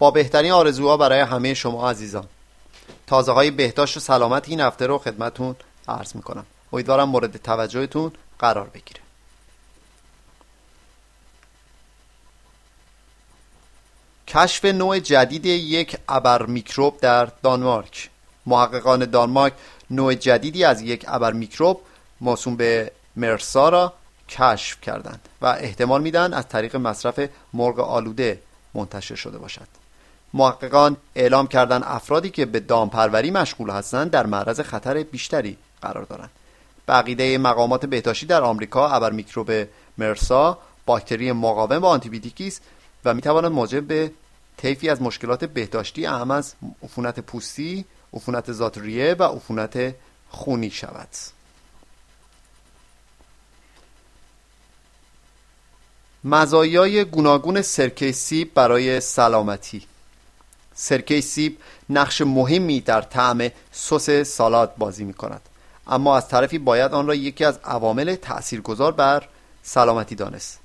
با بهترین آرزوها برای همه شما عزیزان. تازه های بهداشت و سلامت این هفته رو خدمتون عرض می‌کنم. امیدوارم مورد توجهتون قرار بگیره. کشف نوع جدید یک ابر میکروب در دانمارک. محققان دانمارک نوع جدیدی از یک ابر میکروب موسوم به مرسا را کشف کردند و احتمال میدن از طریق مصرف مرغ آلوده منتشر شده باشد. محققان اعلام کردن افرادی که به دامپروری مشغول هستند در معرض خطر بیشتری قرار دارند بقیده مقامات بهداشتی در آمریکا ابر میکروب مرسا باکتری مقاوم به آنتیبیوتیکی است و می‌تواند موجب به طیفی از مشکلات بهداشتی اهم از عفونت پوستی، عفونت ذات ریه و عفونت خونی شود. مزایای گوناگون سرکه سیب برای سلامتی سرکه سیب نقش مهمی در طعم سس سالاد بازی می کند اما از طرفی باید آن را یکی از عوامل تاثیرگذار بر سلامتی دانست.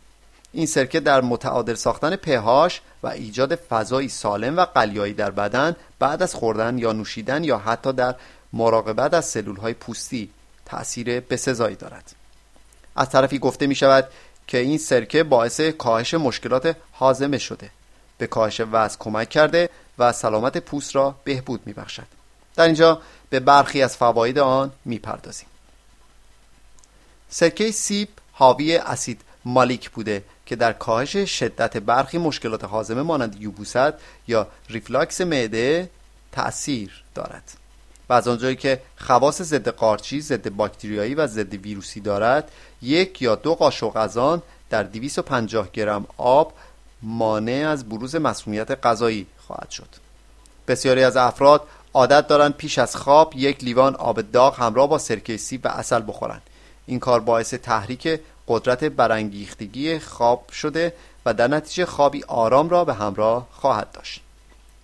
این سرکه در متعادل ساختن پهاش و ایجاد فضایی سالم و قلیایی در بدن بعد از خوردن یا نوشیدن یا حتی در مراقبت از سلول های پوستی تأثیر بسزایی دارد. از طرفی گفته می شود که این سرکه باعث کاهش مشکلات هاضمه شده. به کاهش وزن کمک کرده و سلامت پوست را بهبود می بخشد. در اینجا به برخی از فواید آن می پردازیم. سرکه سیب حاوی اسید مالیک بوده که در کاهش شدت برخی مشکلات هاضمه مانند یبوست یا ریفلاکس معده تأثیر دارد و از آنجایی که خواص ضد قارچی، ضد باکتریایی و ضد ویروسی دارد یک یا دو قاشق از آن در 250 گرم آب مانع از بروز مسمومیت غذایی خواهد شد. بسیاری از افراد عادت دارند پیش از خواب یک لیوان آب داغ همراه با سرکه سیب و اصل بخورند. این کار باعث تحریک قدرت برانگیختگی خواب شده و در نتیجه خوابی آرام را به همراه خواهد داشت.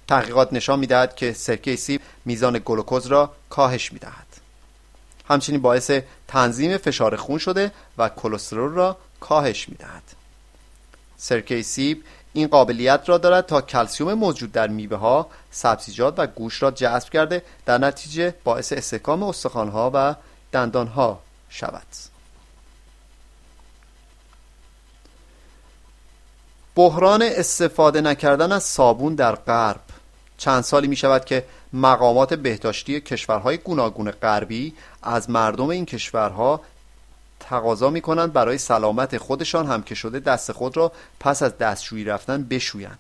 تحقیقات نشان می‌دهد که سرکه سیب میزان گلوکوز را کاهش می‌دهد. همچنین باعث تنظیم فشار خون شده و کلسترول را کاهش می‌دهد. سرکه سیب این قابلیت را دارد تا کلسیوم موجود در میوه ها، سبزیجات و گوشت را جذب کرده در نتیجه باعث استحکام استخوانها و دندانها شود. بحران استفاده نکردن از صابون در غرب چند سالی می شود که مقامات بهداشتی کشورهای گوناگون غربی از مردم این کشورها تقاضا می کنند برای سلامت خودشان هم که شده دست خود را پس از دستشویی رفتن بشویند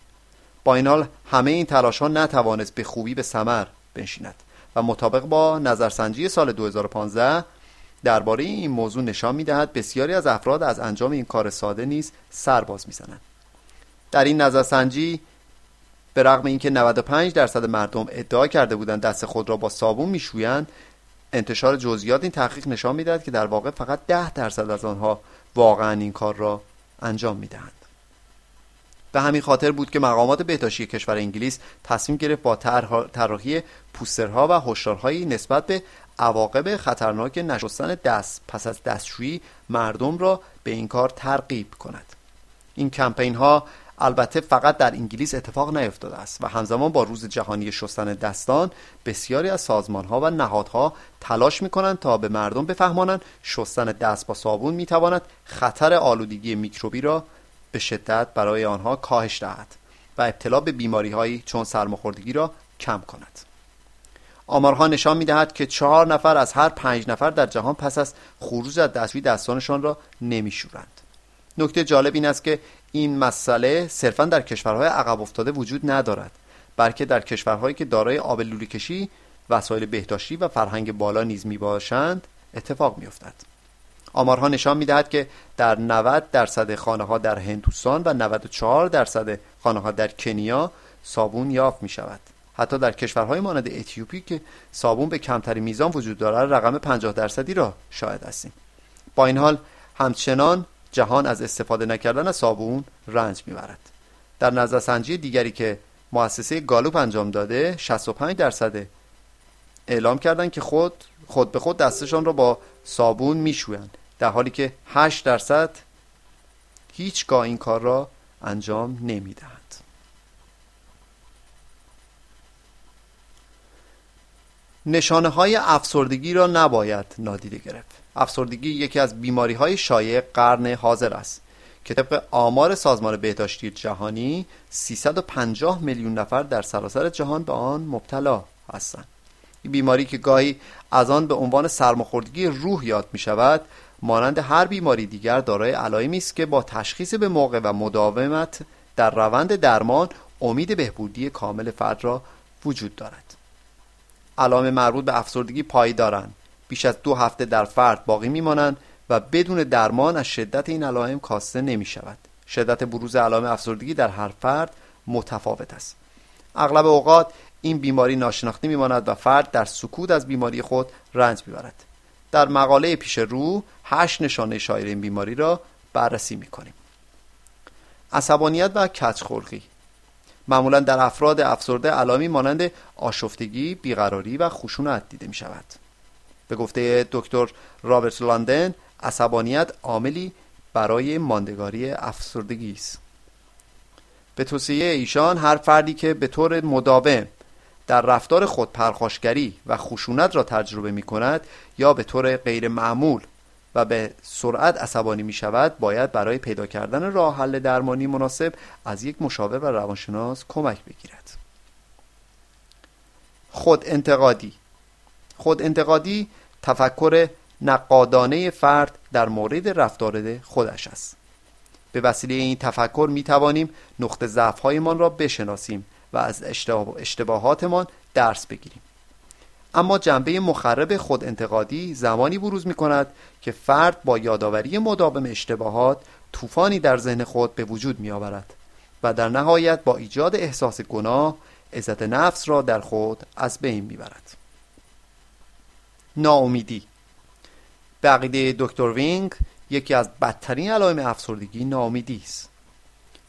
با این حال همه این تلاش ها نتوانست به خوبی به ثمر بنشیند و مطابق با نظرسنجی سال 2015 درباره این موضوع نشان می دهد بسیاری از افراد از انجام این کار ساده نیز سر باز می زنند. در این نظرسنجی به رغم اینکه 95 درصد مردم ادعا کرده بودند دست خود را با صابون میشویند انتشار جزئیات این تحقیق نشان می‌دهد که در واقع فقط 10 درصد از آنها واقعا این کار را انجام می‌دهند. به همین خاطر بود که مقامات بهداشتی کشور انگلیس تصمیم گرفت با طراحی پوسترها و هشدارهایی نسبت به عواقب خطرناک نشستن دست پس از دستشویی مردم را به این کار ترغیب کند. این کمپین ها البته فقط در انگلیس اتفاق نیفتاده است و همزمان با روز جهانی شستن دستان بسیاری از سازمان ها و نهادها تلاش می کنند تا به مردم بفهمانند شستن دست با صابون می تواند خطر آلودگی میکروبی را به شدت برای آنها کاهش دهد و ابتلا به بیماری هایی چون سرماخوردگی را کم کند. آمارها نشان می دهد که چهار نفر از هر پنج نفر در جهان پس از خروج از دستشویی دستانشان را نمیشورند. نکته جالب این است که این مسئله صرفا در کشورهای عقب افتاده وجود ندارد بلکه در کشورهایی که دارای آب لوله کشی وسایل بهداشتی و فرهنگ بالا نیز می باشند اتفاق می افتد. آمارها نشان می دهد که در 90 درصد خانه ها در هندوستان و 94 درصد خانه ها در کنیا صابون یافت می شود حتی در کشورهای مانند اتیوپی که صابون به کمتری میزان وجود دارد رقم 50 درصدی را شاهد هستیم با این حال همچنان جهان از استفاده نکردن از صابون رنج می‌برد. در نظرسنجی دیگری که مؤسسه گالوپ انجام داده 65 درصد اعلام کردند که خود خود به خود دستشان را با صابون میشویند. در حالی که 8 درصد هیچگاه این کار را انجام نمی‌دهند. نشانه های افسردگی را نباید نادیده گرفت. افسردگی یکی از بیماری های شایع قرن حاضر است که طبق آمار سازمان بهداشتی جهانی 350 میلیون نفر در سراسر جهان به آن مبتلا هستند. این بیماری که گاهی از آن به عنوان سرماخوردگی روح یاد می شود مانند هر بیماری دیگر دارای علائمی است که با تشخیص به موقع و مداومت در روند درمان امید بهبودی کامل فرد را وجود دارد. علائم مربوط به افسردگی پایدارند بیش از دو هفته در فرد باقی میمانند و بدون درمان از شدت این علائم کاسته نمی شود شدت بروز علائم افسردگی در هر فرد متفاوت است. اغلب اوقات این بیماری ناشناخته میماند و فرد در سکوت از بیماری خود رنج می‌برد. در مقاله پیش رو هشت نشانه شایع این بیماری را بررسی می‌کنیم. عصبانیت و کچخلقی معمولا در افراد افسرده علامی مانند آشفتگی، بیقراری و خشونت دیده می شود. به گفته دکتر رابرت لاندن عصبانیت عاملی برای ماندگاری افسردگی است. به توصیه ایشان هر فردی که به طور مداوم در رفتار خود پرخاشگری و خشونت را تجربه می کند یا به طور غیر معمول و به سرعت عصبانی می شود باید برای پیدا کردن راه حل درمانی مناسب از یک مشاور و روانشناس کمک بگیرد. خود انتقادی. خود انتقادی تفکر نقادانه فرد در مورد رفتار خودش است. به وسیله این تفکر می توانیم نقطه ضعف‌هایمان را بشناسیم و از اشتباهاتمان درس بگیریم. اما جنبه مخرب خود انتقادی زمانی بروز می کند که فرد با یادآوری مداوم اشتباهات طوفانی در ذهن خود به وجود می آورد و در نهایت با ایجاد احساس گناه عزت نفس را در خود از بین می برد. ناامیدی به عقیده دکتر وینگ یکی از بدترین علائم افسردگی ناامیدی است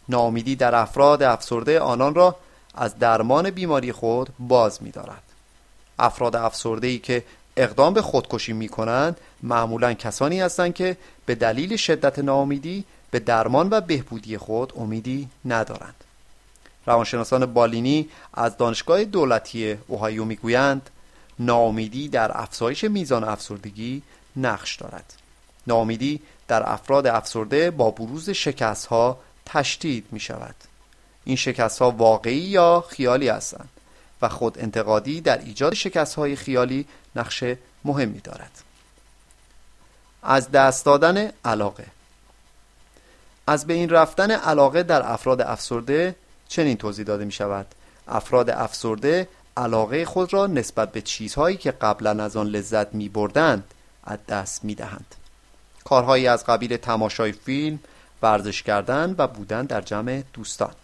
ناامیدی در افراد افسرده آنان را از درمان بیماری خود باز می دارد. افراد افسرده ای که اقدام به خودکشی می کنند معمولا کسانی هستند که به دلیل شدت ناامیدی به درمان و بهبودی خود امیدی ندارند. روانشناسان بالینی از دانشگاه دولتی اوهایو می‌گویند ناامیدی در افزایش میزان افسردگی نقش دارد. ناامیدی در افراد افسرده با بروز شکست ها تشدید می شود این شکست ها واقعی یا خیالی هستند؟ و خود انتقادی در ایجاد شکست های خیالی نقش مهمی دارد. از دست دادن علاقه. از به این رفتن علاقه در افراد افسرده چنین توضیح داده می شود افراد افسرده علاقه خود را نسبت به چیزهایی که قبلا از آن لذت می بردند از دست می دهند کارهایی از قبیل تماشای فیلم ورزش کردن و بودن در جمع دوستان.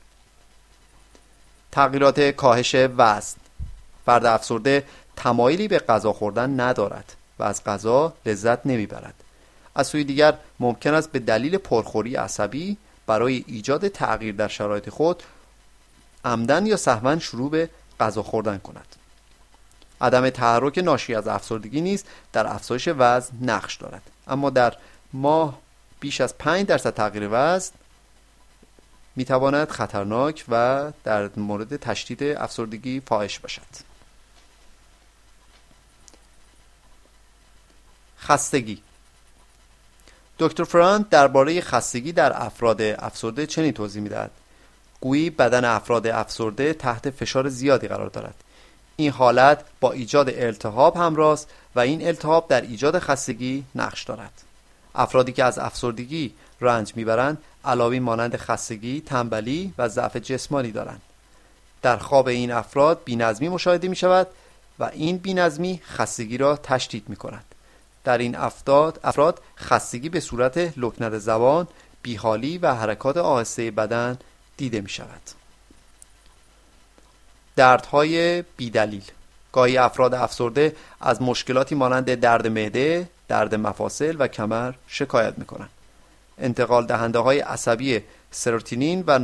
تغییرات کاهش وزن. فرد افسرده تمایلی به غذا خوردن ندارد و از غذا لذت نمی‌برد. از سوی دیگر ممکن است به دلیل پرخوری عصبی برای ایجاد تغییر در شرایط خود عمدن یا سهوا شروع به غذا خوردن کند. عدم تحرک ناشی از افسردگی نیز در افزایش وزن نقش دارد. اما در ماه بیش از 5 درصد تغییر وزن می تواند خطرناک و در مورد تشدید افسردگی فاحش باشد. خستگی. دکتر فرانت درباره خستگی در افراد افسرده چنین توضیح می‌دهد. گویی بدن افراد افسرده تحت فشار زیادی قرار دارد. این حالت با ایجاد التهاب همراه است و این التهاب در ایجاد خستگی نقش دارد. افرادی که از افسردگی رنج می‌برند علاوه مانند خستگی، تنبلی و ضعف جسمانی دارند. در خواب این افراد بینظمی مشاهده می شود و این بینظمی خستگی را تشدید می کند. در این افراد, افراد خستگی به صورت لکنت زبان، بیحالی و حرکات آهسته بدن دیده می شود. دردهای بیدلیل گاهی افراد افسرده از مشکلاتی مانند درد معده، درد مفاصل و کمر شکایت می کنند. انتقال دهنده های عصبی سروتونین و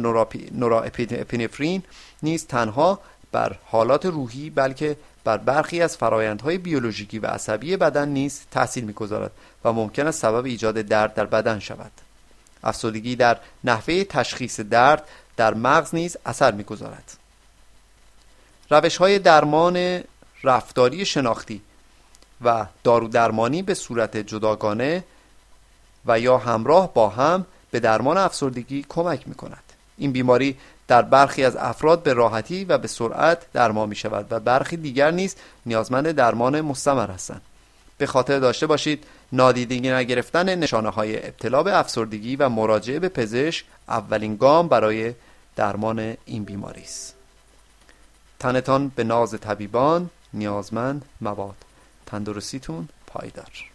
نوراپینفرین نیز تنها بر حالات روحی بلکه بر برخی از فرایندهای بیولوژیکی و عصبی بدن نیز تاثیر می‌گذارد و ممکن است سبب ایجاد درد در بدن شود. افسردگی در نحوه تشخیص درد در مغز نیز اثر می‌گذارد. روش های درمان رفتاری شناختی و دارو درمانی به صورت جداگانه و یا همراه با هم به درمان افسردگی کمک می کند این بیماری در برخی از افراد به راحتی و به سرعت درمان می شود و برخی دیگر نیز نیازمند درمان مستمر هستند. به خاطر داشته باشید نادیدگی نگرفتن نشانه های ابتلا به افسردگی و مراجعه به پزشک اولین گام برای درمان این بیماری است. تنتان به ناز طبیبان نیازمند مواد. تندرستیتون پایدار.